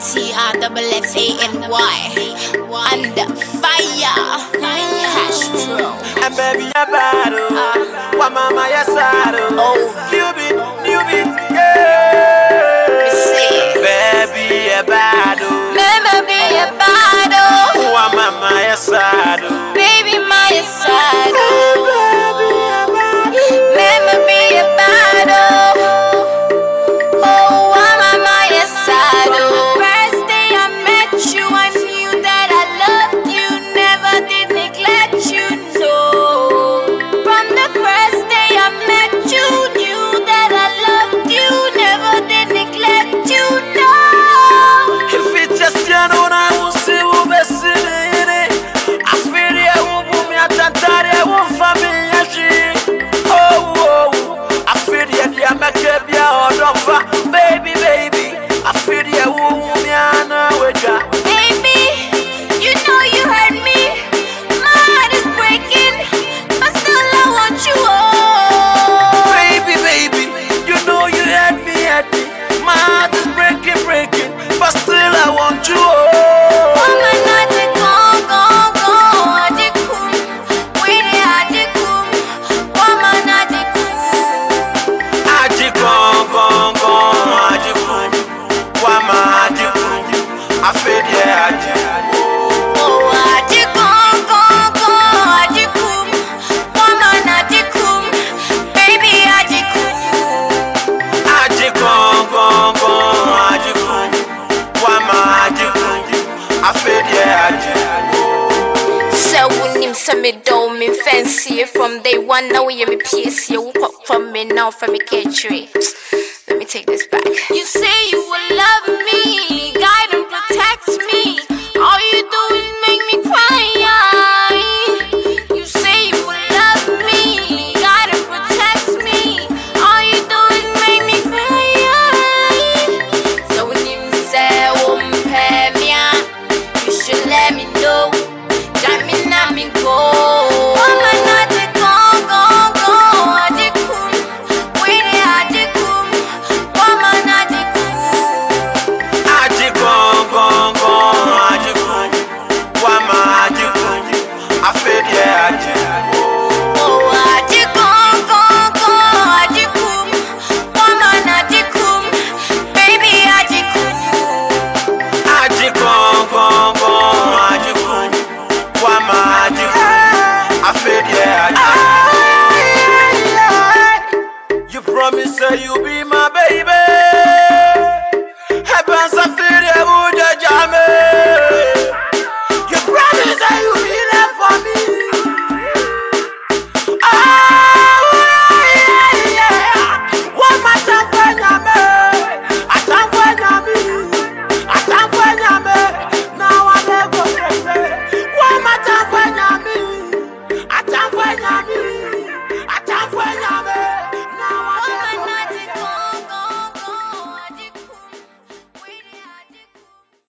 T R double F A N Y. Under fire. Castro. And baby, bad. oh. Wa mama, I do. Oh. Won't find me. Oh, oh, I feel it, yeah, make it be a hard. Baby, baby, I feel it, I won't put me on a wager. Baby, you know you hurt me. My heart is breaking, but still I want you. Oh, Baby, baby, you know you had me, had me. My heart is breaking, breaking, but still I want you. Oh, I feel yeah, Aji. Oh, I did gone, gone, gone. I did cool. Woman, I did cool. Baby, I did cool. I feel yeah, Aji. Sɛ wonim sɛ medɔ me mfansie from day one na woyɛ me piesie wokɔ from me now from me catchery let me take this back you say you let me know